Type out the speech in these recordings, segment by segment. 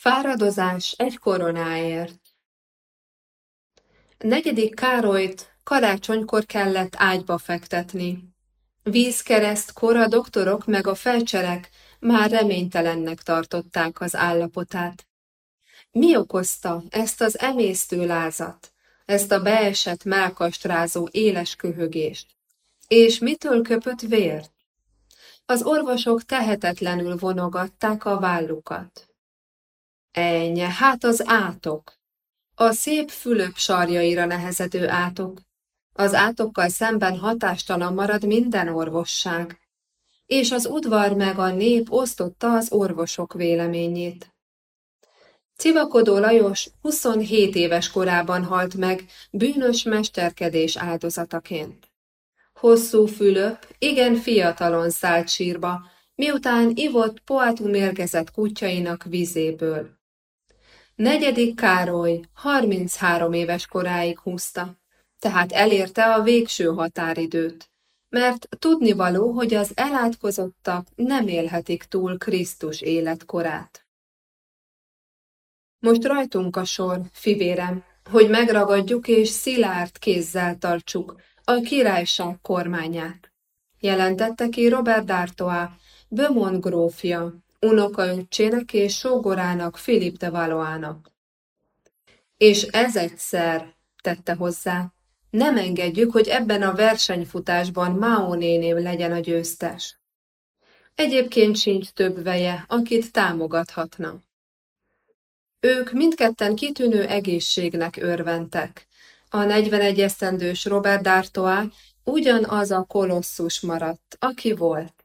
Fáradozás egy koronáért Negyedik Károlyt karácsonykor kellett ágyba fektetni. Vízkeresztkor a doktorok meg a felcserek már reménytelennek tartották az állapotát. Mi okozta ezt az emésztő lázat, ezt a beesett melkastrázó éles köhögést? És mitől köpött vért? Az orvosok tehetetlenül vonogatták a vállukat. Ennyi, hát az átok. A szép Fülöp sarjaira nehezedő átok. Az átokkal szemben hatástalan marad minden orvosság. És az udvar meg a nép osztotta az orvosok véleményét. Civakodó Lajos 27 éves korában halt meg bűnös mesterkedés áldozataként. Hosszú Fülöp igen fiatalon szállt sírba, miután ivott poátú mérgezett kutyainak vízéből. Negyedik Károly 33 éves koráig húzta, tehát elérte a végső határidőt, mert tudnivaló, hogy az elátkozottak nem élhetik túl Krisztus életkorát. Most rajtunk a sor, fivérem, hogy megragadjuk és szilárd kézzel tartsuk a királyság kormányát, jelentette ki Robert d'Artois, Bömon grófja, unokaöccsének és sógorának Philip de Valoának. És ez egyszer, tette hozzá, nem engedjük, hogy ebben a versenyfutásban Mao néném legyen a győztes. Egyébként sincs több veje, akit támogathatna. Ők mindketten kitűnő egészségnek örventek. A 41 esztendős Robert D'Artois ugyanaz a kolosszus maradt, aki volt.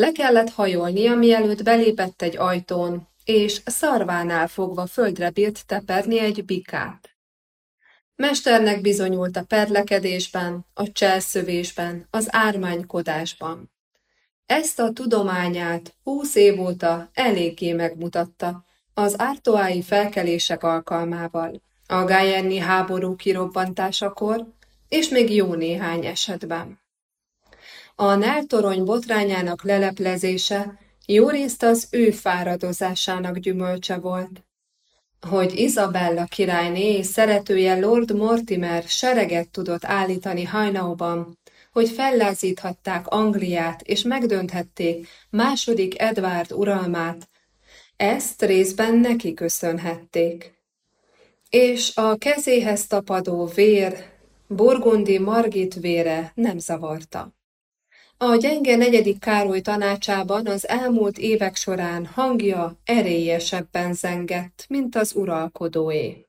Le kellett hajolnia, mielőtt belépett egy ajtón, és szarvánál fogva földre bírt teperni egy bikát. Mesternek bizonyult a perlekedésben, a cselszövésben, az ármánykodásban. Ezt a tudományát húsz év óta eléggé megmutatta az ártoái felkelések alkalmával, a Gájenni háború kirobbantásakor, és még jó néhány esetben. A Nál-torony botrányának leleplezése jórészt az ő fáradozásának gyümölcse volt. Hogy Izabella királyné és szeretője Lord Mortimer sereget tudott állítani hajnauban, hogy fellázíthatták Angliát és megdönthették második Edward uralmát, ezt részben neki köszönhették. És a kezéhez tapadó vér, burgundi Margit vére nem zavarta. A gyenge negyedik Károly tanácsában az elmúlt évek során hangja erélyesebben zengett, mint az uralkodóé.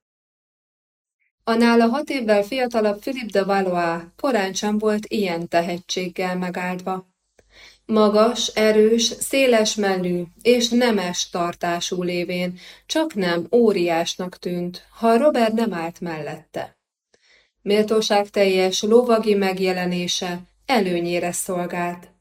A nála hat évvel fiatalabb Philip de Valois korán sem volt ilyen tehetséggel megáldva. Magas, erős, széles mellű és nemes tartású lévén csak nem óriásnak tűnt, ha Robert nem állt mellette. Méltóság teljes lovagi megjelenése előnyére szolgált,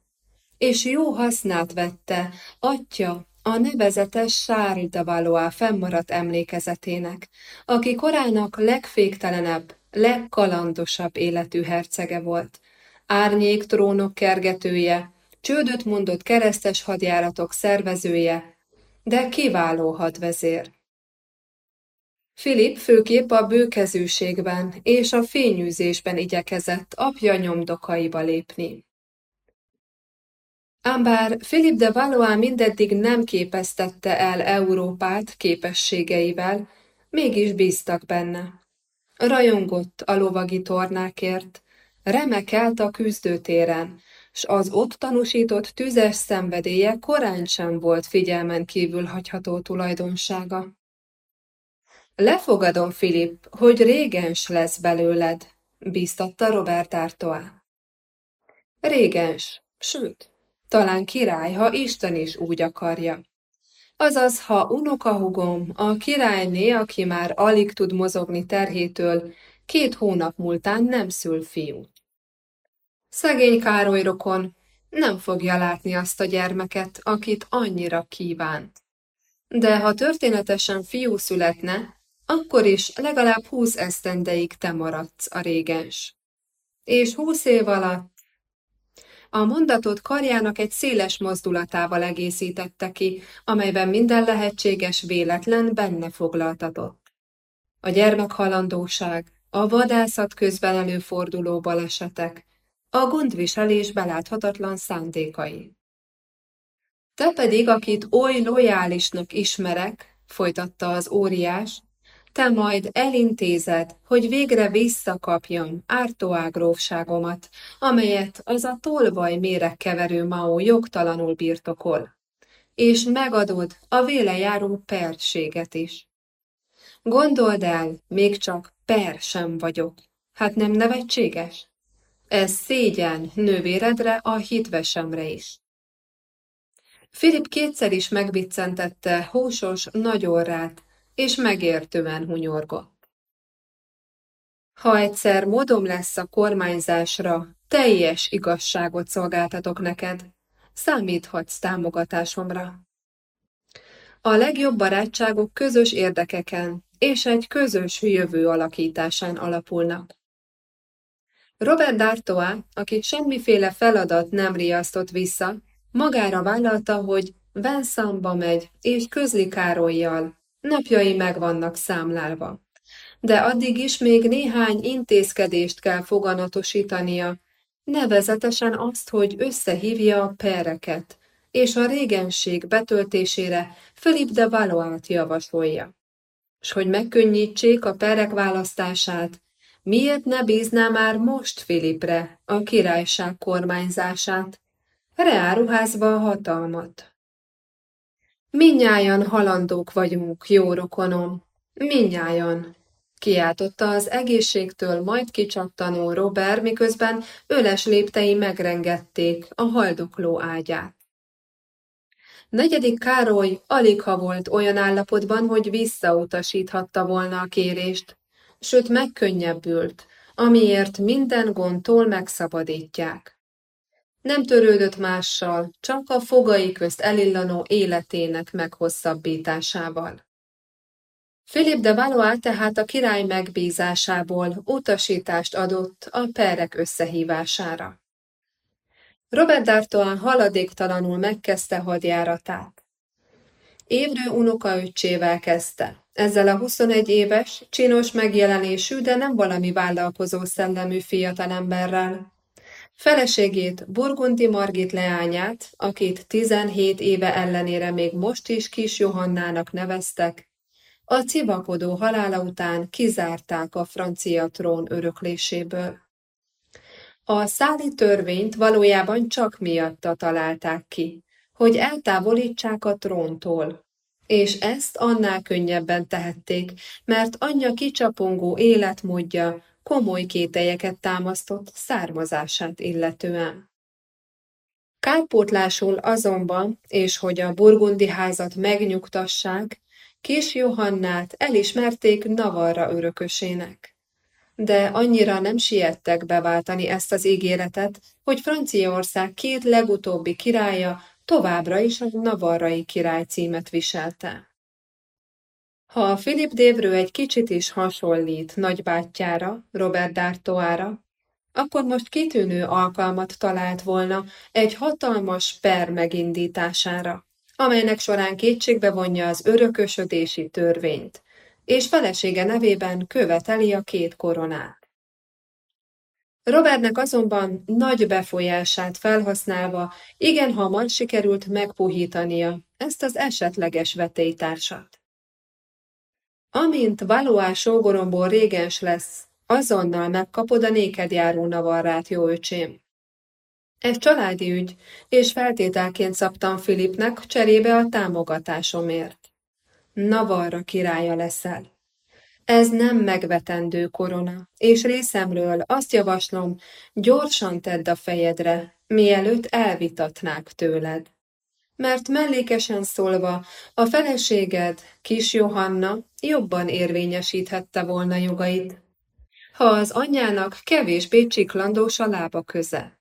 és jó hasznát vette atya a nevezetes Charles fennmaradt emlékezetének, aki korának legféktelenebb, legkalandosabb életű hercege volt, árnyék trónok kergetője, csődöt mondott keresztes hadjáratok szervezője, de kiváló hadvezér. Filip főképp a bőkezűségben és a fényűzésben igyekezett apja nyomdokaiba lépni. Ám bár Philip de Valois mindeddig nem képeztette el Európát képességeivel, mégis bíztak benne. Rajongott a lovagi tornákért, remekelt a küzdőtéren, s az ott tanúsított tüzes szenvedélye korán sem volt figyelmen kívül hagyható tulajdonsága. Lefogadom, Filip, hogy régens lesz belőled, bíztatta Robert Artois. Régens, sőt, talán király, ha Isten is úgy akarja. Azaz, ha unokahugom, a királyné, aki már alig tud mozogni terhétől, két hónap múltán nem szül fiú. Szegény Károly rokon nem fogja látni azt a gyermeket, akit annyira kívánt. De ha történetesen fiú születne, akkor is legalább húsz esztendeig te maradsz a régens. És húsz év alatt A mondatot karjának egy széles mozdulatával egészítette ki, amelyben minden lehetséges véletlen benne foglaltatott. A gyermekhalandóság, a vadászat közben előforduló balesetek, a gondviselés beláthatatlan szándékai. Te pedig, akit oly lojálisnak ismerek, folytatta az óriás, te majd elintézed, hogy végre visszakapjam Ártoá grófságomat, amelyet az a tolvaj méregkeverő Mao jogtalanul birtokol, és megadod a véle járó perséget is. Gondold el, még csak per sem vagyok. Hát nem nevetséges? Ez szégyen nővéredre, a hitvesemre is. Filip kétszer is megbiccentette húsos nagy orrát, és megértően hunyorgott. Ha egyszer módom lesz a kormányzásra, teljes igazságot szolgáltatok neked, számíthatsz támogatásomra. A legjobb barátságok közös érdekeken és egy közös jövő alakításán alapulnak. Robert D'Artois, akit semmiféle feladat nem riasztott vissza, magára vállalta, hogy Venszamba megy és közli Károlyjal, Napjai meg vannak számlálva. De addig is még néhány intézkedést kell foganatosítania, nevezetesen azt, hogy összehívja a pereket, és a régenség betöltésére Philip de Valois-t javasolja. S hogy megkönnyítsék a perek választását, miért ne bízná már most Filipre a királyság kormányzását, reáruházva a hatalmat? Minnyájan halandók vagyunk, jó rokonom, minnyájan, kiáltotta az egészségtől majd kicsattanó Robert, miközben öles léptei megrengették a haldokló ágyát. Negyedik Károly alig ha volt olyan állapotban, hogy visszautasíthatta volna a kérést, sőt megkönnyebbült, amiért minden gondtól megszabadítják. Nem törődött mással, csak a fogai közt elillanó életének meghosszabbításával. Philip de Valois tehát a király megbízásából utasítást adott a perek összehívására. Robert D'Artois haladéktalanul megkezdte hadjáratát. Évrő unokaöccsével kezdte. Ezzel a 21 éves, csinos megjelenésű, de nem valami vállalkozó szellemű fiatalemberrel, Feleségét, Burgundi Margit leányát, akit 17 éve ellenére még most is kis Johannának neveztek, a civakodó halála után kizárták a francia trón örökléséből. A száli törvényt valójában csak miatta találták ki, hogy eltávolítsák a tróntól, és ezt annál könnyebben tehették, mert anyja kicsapongó életmódja komoly kételyeket támasztott származását illetően. Kárpótlásul azonban, és hogy a burgundi házat megnyugtassák, kis Johannát elismerték Navarra örökösének. De annyira nem siettek beváltani ezt az ígéretet, hogy Franciaország két legutóbbi királya továbbra is a navarrai király címet viselte. Ha a Philip Dévrő egy kicsit is hasonlít nagybátyjára, Robert D'Artoára, akkor most kitűnő alkalmat talált volna egy hatalmas per megindítására, amelynek során kétségbe vonja az örökösödési törvényt, és felesége nevében követeli a két koronát. Robertnek azonban nagy befolyását felhasználva igen hamar sikerült megpuhítania ezt az esetleges vetélytársat. Amint Valois sógoromból régens lesz, azonnal megkapod a néked járó navarrát, jó öcsém. Ez családi ügy, és feltételként szabtam Filipnek cserébe a támogatásomért. Navarra királya leszel. Ez nem megvetendő korona, és részemről azt javaslom, gyorsan tedd a fejedre, mielőtt elvitatnák tőled mert mellékesen szólva a feleséged, kis Johanna, jobban érvényesíthette volna jogait, ha az anyjának kevésbé csiklandós a lába köze.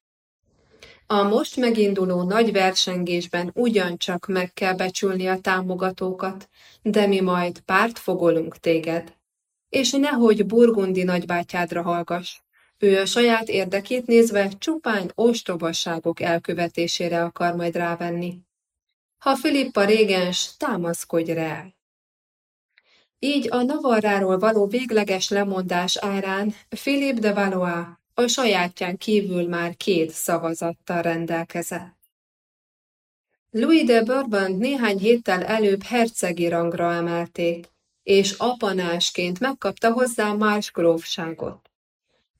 A most meginduló nagy versengésben ugyancsak meg kell becsülni a támogatókat, de mi majd párt fogolunk téged. És nehogy burgundi nagybátyádra hallgass, Ő a saját érdekét nézve csupán ostobasságok elkövetésére akar majd rávenni. Ha Filippa régens, támaszkodj rá! Így a Navarráról való végleges lemondás árán Philip de Valois a sajátján kívül már két szavazattal rendelkezett. Louis de Bourbon néhány héttel előbb hercegi rangra emelték, és apanásként megkapta hozzá Mars grófságot.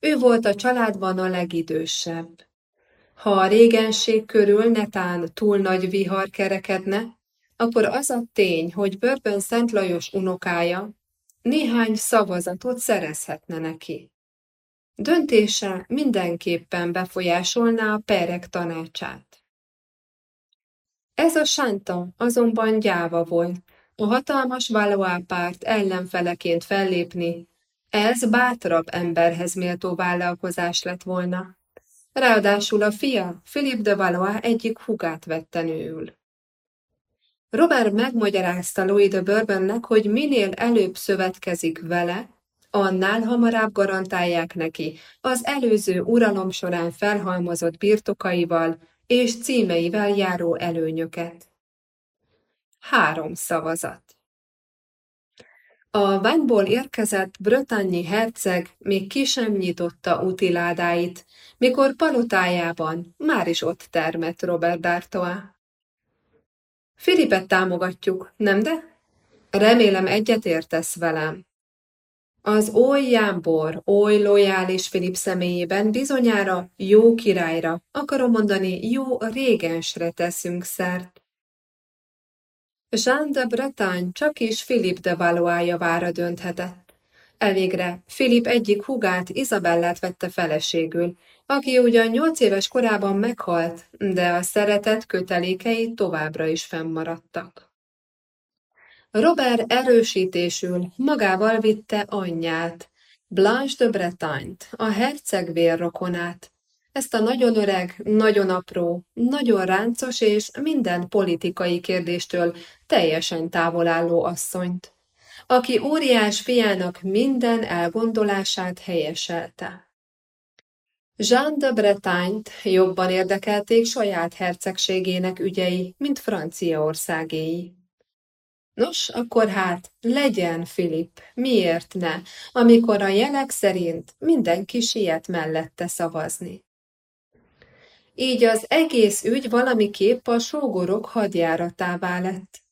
Ő volt a családban a legidősebb. Ha a régenség körül netán túl nagy vihar kerekedne, akkor az a tény, hogy Bourbon Szent Lajos unokája néhány szavazatot szerezhetne neki. Döntése mindenképpen befolyásolná a perek tanácsát. Ez a sánta azonban gyáva volt. A hatalmas Valois párt ellenfeleként fellépni, ez bátrabb emberhez méltó vállalkozás lett volna. Ráadásul a fia, Philip de Valois egyik hugát vette nőül. Robert megmagyarázta Louis de Bourbonnek, hogy minél előbb szövetkezik vele, annál hamarabb garantálják neki az előző uralom során felhalmozott birtokaival és címeivel járó előnyöket. Három szavazat. A Vanból érkezett brötannyi herceg még ki sem nyitotta utiládáit, mikor palotájában már is ott termett Robert D'Artois. Filipet támogatjuk, nem de? Remélem egyetértesz velem. Az oly jámbor, oly lojális Filip személyében bizonyára jó királyra, akarom mondani, jó régensre teszünk szert. Jean de Bretagne csak is Philip de Valois javára dönthetett. Elvégre Philip egyik hugát, Izabellát vette feleségül, aki ugyan nyolc éves korában meghalt, de a szeretet kötelékei továbbra is fennmaradtak. Robert erősítésül magával vitte anyját, Blanche de Bretagne-t, a herceg vérrokonát, ezt a nagyon öreg, nagyon apró, nagyon ráncos és minden politikai kérdéstől teljesen távolálló asszonyt, aki óriás fiának minden elgondolását helyeselte. Jean de Bretagne-t jobban érdekelték saját hercegségének ügyei, mint Franciaországéi. Nos, akkor hát, legyen, Filip, miért ne, amikor a jelek szerint mindenki siet mellette szavazni. Így az egész ügy valamiképp a sógorok hadjáratává lett.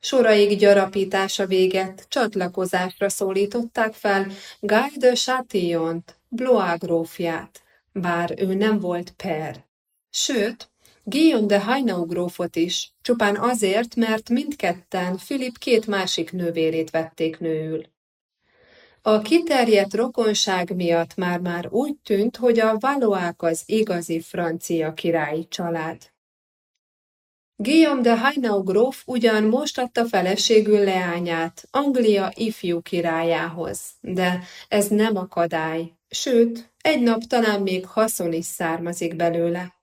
Soraik gyarapítása véget, csatlakozásra szólították fel Guy de Chatillon-t, Blois grófját, bár ő nem volt per. Sőt, Guillaume de Hainaut grófot is, csupán azért, mert mindketten Filip két másik nővérét vették nőül. A kiterjedt rokonság miatt már-már úgy tűnt, hogy a Valoák az igazi francia királyi család. Guillaume de Hainaut gróf ugyan most adta feleségül leányát Anglia ifjú királyához, de ez nem akadály, sőt, egy nap talán még haszon is származik belőle.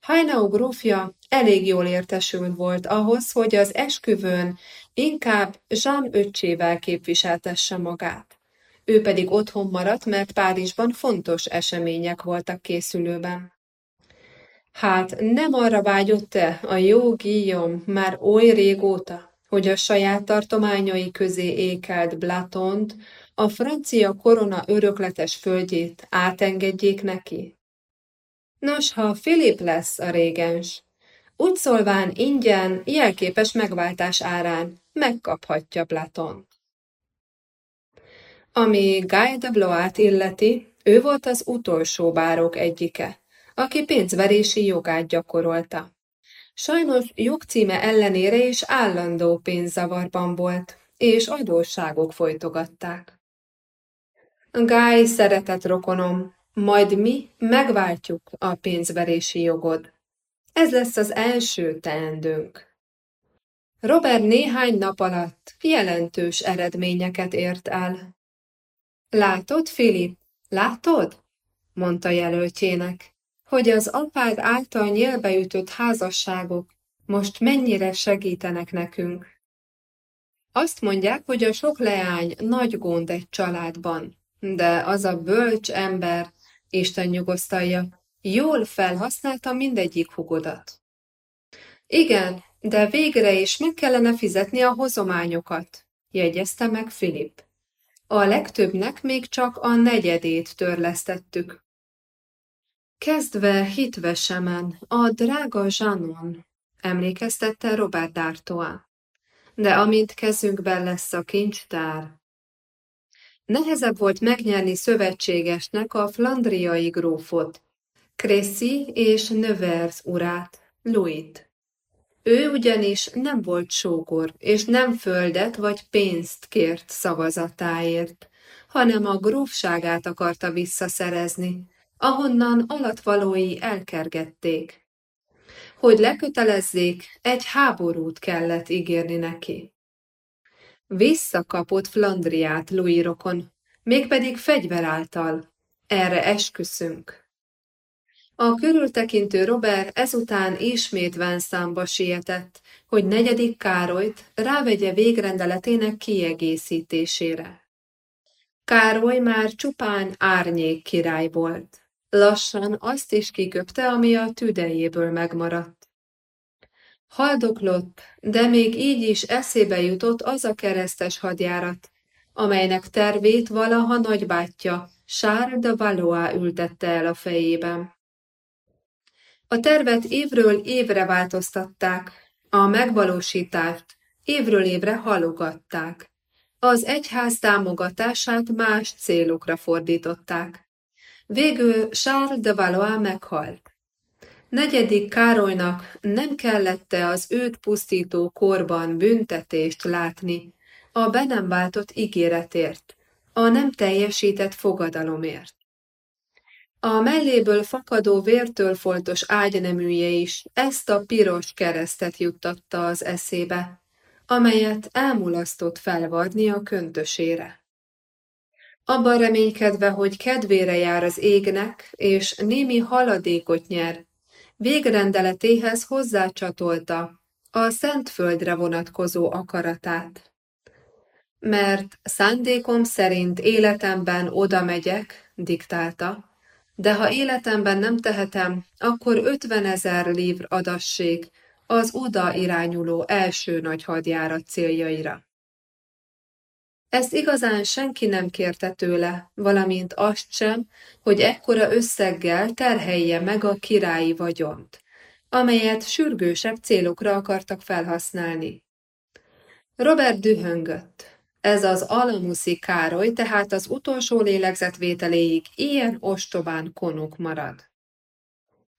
Hainau grófja elég jól értesült volt ahhoz, hogy az esküvőn inkább Jean öccsével képviseltesse magát. Ő pedig otthon maradt, mert Párizsban fontos események voltak készülőben. Hát nem arra vágyott-e a jó Guillaume már oly régóta, hogy a saját tartományai közé ékelt Blatont, a francia korona örökletes földjét átengedjék neki? Nos, ha Filip lesz a régens, úgy szólván ingyen, jelképes megváltás árán megkaphatja Platon. Ami Guy de Blois illeti, ő volt az utolsó bárok egyike, aki pénzverési jogát gyakorolta. Sajnos jogcíme ellenére is állandó pénzzavarban volt, és adósságok folytogatták. Guy szeretett rokonom, majd mi megváltjuk a pénzverési jogod. Ez lesz az első teendőnk. Robert néhány nap alatt jelentős eredményeket ért el. Látod, Filip, látod? mondta jelöltjének, hogy az apád által nyelbeütött házasságok most mennyire segítenek nekünk. Azt mondják, hogy a sok leány nagy gond egy családban, de az a bölcs ember, Isten nyugosztalja, jól felhasználtam mindegyik hugodat. Igen, de végre is meg kellene fizetni a hozományokat, jegyezte meg Filip. A legtöbbnek még csak a negyedét törlesztettük. Kezdve hitvesemen, a drága Zsanon, emlékeztette Robert D'Artois. De amint kezünkben lesz a kincstár, Nehezebb volt megnyerni szövetségesnek a flandriai grófot, Crécy és Nevers urát, Louis-t. Ő ugyanis nem volt sógor, és nem földet vagy pénzt kért szavazatáért, hanem a grófságát akarta visszaszerezni, ahonnan alatvalói elkergették. Hogy lekötelezzék, egy háborút kellett ígérni neki. Visszakapott Flandriát Louis rokon, mégpedig fegyver által. Erre esküszünk. A körültekintő Robert ezután ismét Venszámba sietett, hogy negyedik Károlyt rávegye végrendeletének kiegészítésére. Károly már csupán árnyék király volt. Lassan azt is kiköpte, ami a tüdejéből megmaradt. Haldoklott, de még így is eszébe jutott az a keresztes hadjárat, amelynek tervét valaha nagybátyja, Charles de Valois ültette el a fejében. A tervet évről évre változtatták, a megvalósítást évről évre halogatták. Az egyház támogatását más célokra fordították. Végül Charles de Valois meghalt. Negyedik Károlynak nem kellette az őt pusztító korban büntetést látni, a be nem váltott ígéretért, a nem teljesített fogadalomért. A melléből fakadó vértől foltos ágyneműje is ezt a piros keresztet juttatta az eszébe, amelyet elmulasztott felvadni a köntösére. Abban reménykedve, hogy kedvére jár az égnek, és némi haladékot nyer, végrendeletéhez hozzácsatolta a Szentföldre vonatkozó akaratát. Mert szándékom szerint életemben oda megyek, diktálta, de ha életemben nem tehetem, akkor ötvenezer livr adassék az oda irányuló első nagy hadjárat céljaira. Ezt igazán senki nem kérte tőle, valamint azt sem, hogy ekkora összeggel terhelje meg a királyi vagyont, amelyet sürgősebb célokra akartak felhasználni. Robert dühöngött. Ez az Alamuszi Károly tehát az utolsó lélegzetvételéig ilyen ostobán konuk marad.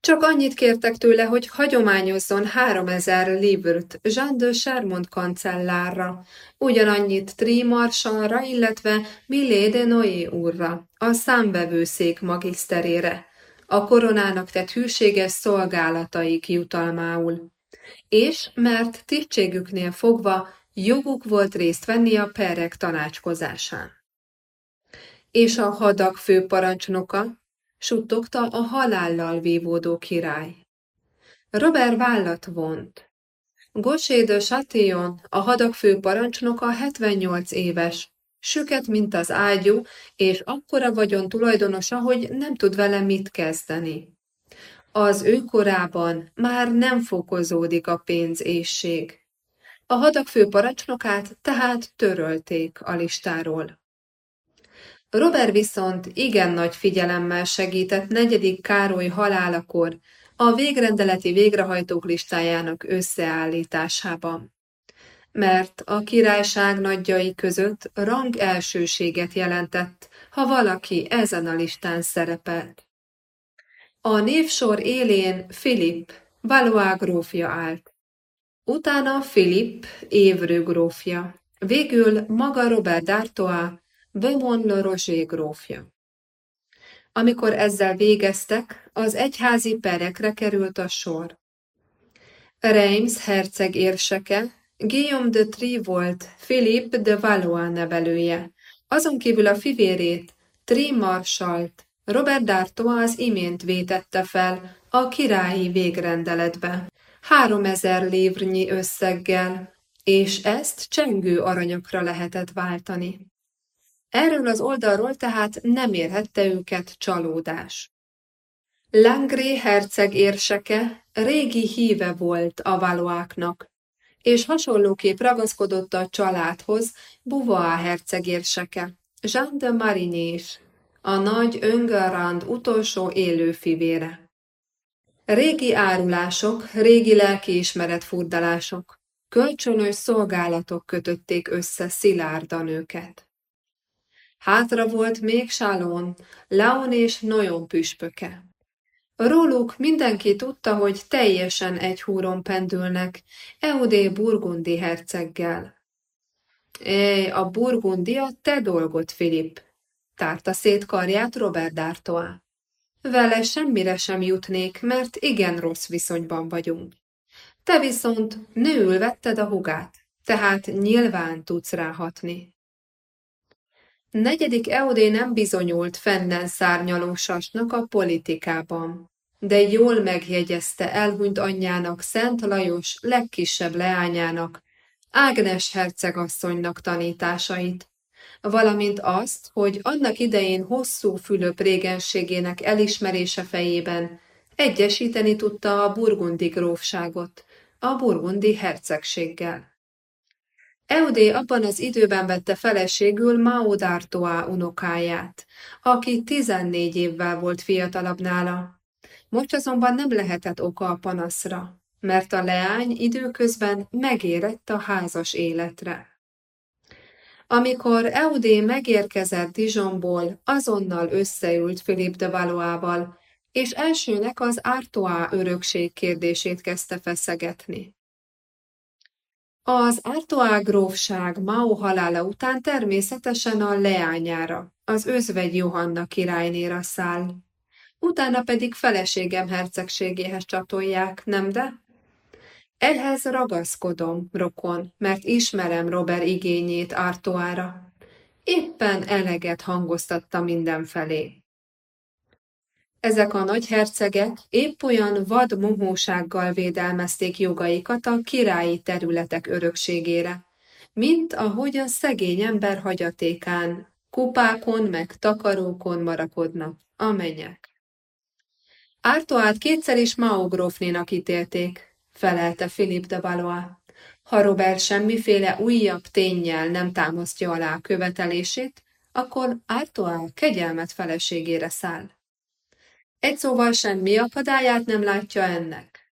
Csak annyit kértek tőle, hogy hagyományozzon háromezer livrt Jean de Charmont kancellárra, ugyanannyit Trimarsanra, illetve Millé de Noé úrra, a számvevőszék magiszterére, a koronának tett hűséges szolgálataik jutalmául. És mert tisztségüknél fogva joguk volt részt venni a perek tanácskozásán. És a hadak főparancsnoka, suttogta a halállal vívódó király. Robert vállat vont. Gosé de Chatillon, a hadak főparancsnoka 78 éves, süket, mint az ágyú, és akkora vagyon tulajdonosa, hogy nem tud vele mit kezdeni. Az ő korában már nem fokozódik a pénzésség. A hadak főparancsnokát tehát törölték a listáról. Robert viszont igen nagy figyelemmel segített negyedik Károly halálakor a végrendeleti végrehajtók listájának összeállításában. Mert a királyság nagyjai között rang elsőséget jelentett, ha valaki ezen a listán szerepelt. A névsor élén Filip, Valois grófja állt. Utána Filip, Évrő grófja. Végül maga Robert d'Artois, Beaumont le Roger grófja. Amikor ezzel végeztek, az egyházi perekre került a sor. Reims herceg érseke, Guillaume de Tri volt Philippe de Valois nevelője, azon kívül a fivérét, Tri Marsalt, Robert d'Artois az imént vétette fel a királyi végrendeletbe, háromezer lévrnyi összeggel, és ezt csengő aranyokra lehetett váltani. Erről az oldalról tehát nem érhette őket csalódás. Langré herceg érseke régi híve volt a valóáknak, és hasonlóképp ragaszkodott a családhoz Beauvoir herceg érseke, Jean de Marigny is, a nagy Öngarand utolsó élő fivére. Régi árulások, régi lelkiismeret furdalások, kölcsönös szolgálatok kötötték össze szilárdan őket. Hátra volt még Sálón, Laon és Noyon püspöke. Róluk mindenki tudta, hogy teljesen egy húron pendülnek, Eudé burgundi herceggel. É, a burgundi a te dolgod, Filip, tárta szét karját Robert d'Artois. Vele semmire sem jutnék, mert igen rossz viszonyban vagyunk. Te viszont nőül vetted a hugát, tehát nyilván tudsz ráhatni. Negyedik Eudé nem bizonyult fennen szárnyaló a politikában, de jól megjegyezte elhunyt anyjának Szent Lajos legkisebb leányának, Ágnes hercegasszonynak tanításait, valamint azt, hogy annak idején hosszú Fülöp régenségének elismerése fejében egyesíteni tudta a burgundi grófságot a burgundi hercegséggel. Eudé abban az időben vette feleségül Mao unokáját, aki 14 évvel volt fiatalabb nála. Most azonban nem lehetett oka a panaszra, mert a leány időközben megérett a házas életre. Amikor Eudé megérkezett Dijonból, azonnal összeült Philip de Valoával, és elsőnek az Artois örökség kérdését kezdte feszegetni. Az Artois grófság Mao halála után természetesen a leányára, az özvegy Johanna királynéra száll. Utána pedig feleségem hercegségéhez csatolják, nem de? Ehhez ragaszkodom, rokon, mert ismerem Robert igényét Artoára. Éppen eleget hangoztatta mindenfelé. Ezek a nagyhercegek épp olyan vad mohósággal védelmezték jogaikat a királyi területek örökségére, mint ahogy a szegény ember hagyatékán, kupákon meg takarókon marakodnak a mennyek. Ártoát kétszer is Mao grófnénak ítélték, felelte Philip de Valois. Ha Robert semmiféle újabb tényjel nem támasztja alá a követelését, akkor Artois kegyelmet feleségére száll. Egy szóval semmi akadályát nem látja ennek.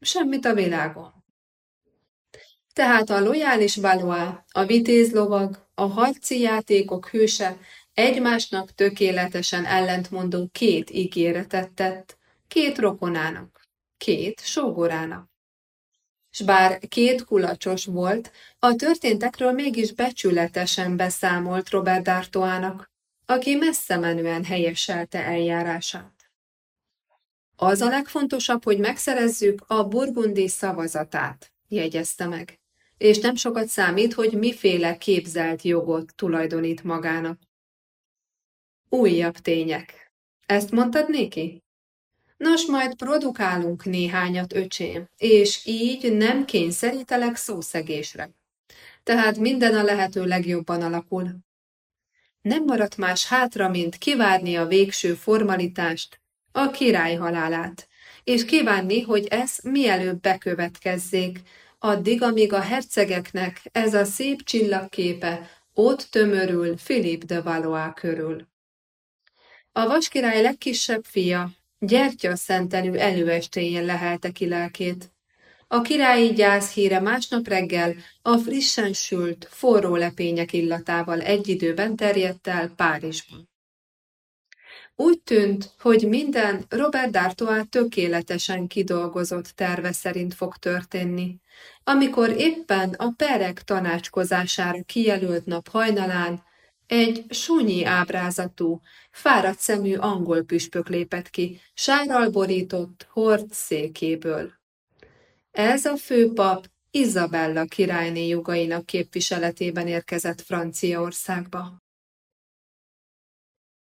Semmit a világon. Tehát a lojális Valois, a vitéz lovag, a harci játékok hőse egymásnak tökéletesen ellentmondó két ígéretet tett, két rokonának, két sógorának. S bár két kulacsos volt, a történtekről mégis becsületesen beszámolt Robert D'Artoának, aki messze menően helyeselte eljárását. Az a legfontosabb, hogy megszerezzük a burgundi szavazatát, jegyezte meg, és nem sokat számít, hogy miféle képzelt jogot tulajdonít magának. Újabb tények. Ezt mondtad néki? Nos, majd produkálunk néhányat, öcsém, és így nem kényszerítelek szószegésre. Tehát minden a lehető legjobban alakul. Nem maradt más hátra, mint kivárni a végső formalitást, a király halálát, és kívánni, hogy ez mielőbb bekövetkezzék, addig, amíg a hercegeknek ez a szép csillagképe ott tömörül Philip de Valois körül. A vaskirály legkisebb fia, Gyertya szentelő előestéjén lehelte ki lelkét. A királyi gyász híre másnap reggel a frissen sült, forró lepények illatával egy időben terjedt el Párizsban. Úgy tűnt, hogy minden Robert D'Artois tökéletesen kidolgozott terve szerint fog történni. Amikor éppen a perek tanácskozására kijelölt nap hajnalán egy súnyi ábrázatú, fáradt szemű angol püspök lépett ki, sárral borított, hord székéből. Ez a főpap Izabella királyné jogainak képviseletében érkezett Franciaországba.